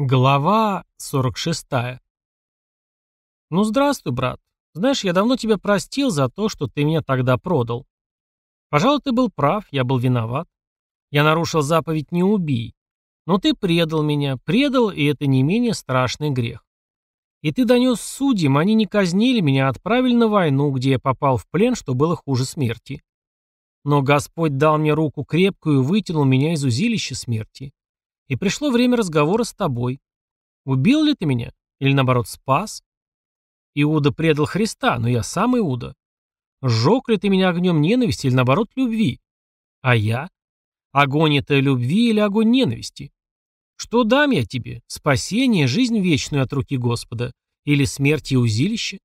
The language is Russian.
Глава 46. Ну, здравствуй, брат. Знаешь, я давно тебя простил за то, что ты меня тогда продал. Пожалуй, ты был прав, я был виноват. Я нарушил заповедь «не убий». Но ты предал меня, предал, и это не менее страшный грех. И ты донес судьям, они не казнили меня, а отправили на войну, где я попал в плен, что было хуже смерти. Но Господь дал мне руку крепкую и вытянул меня из узилища смерти. И пришло время разговора с тобой. Убил ли ты меня? Или наоборот спас? Иуда предал Христа, но я сам Иуда. Сжег ли ты меня огнем ненависти или наоборот любви? А я? Огонь это любви или огонь ненависти? Что дам я тебе? Спасение, жизнь вечную от руки Господа? Или смерть и узилище?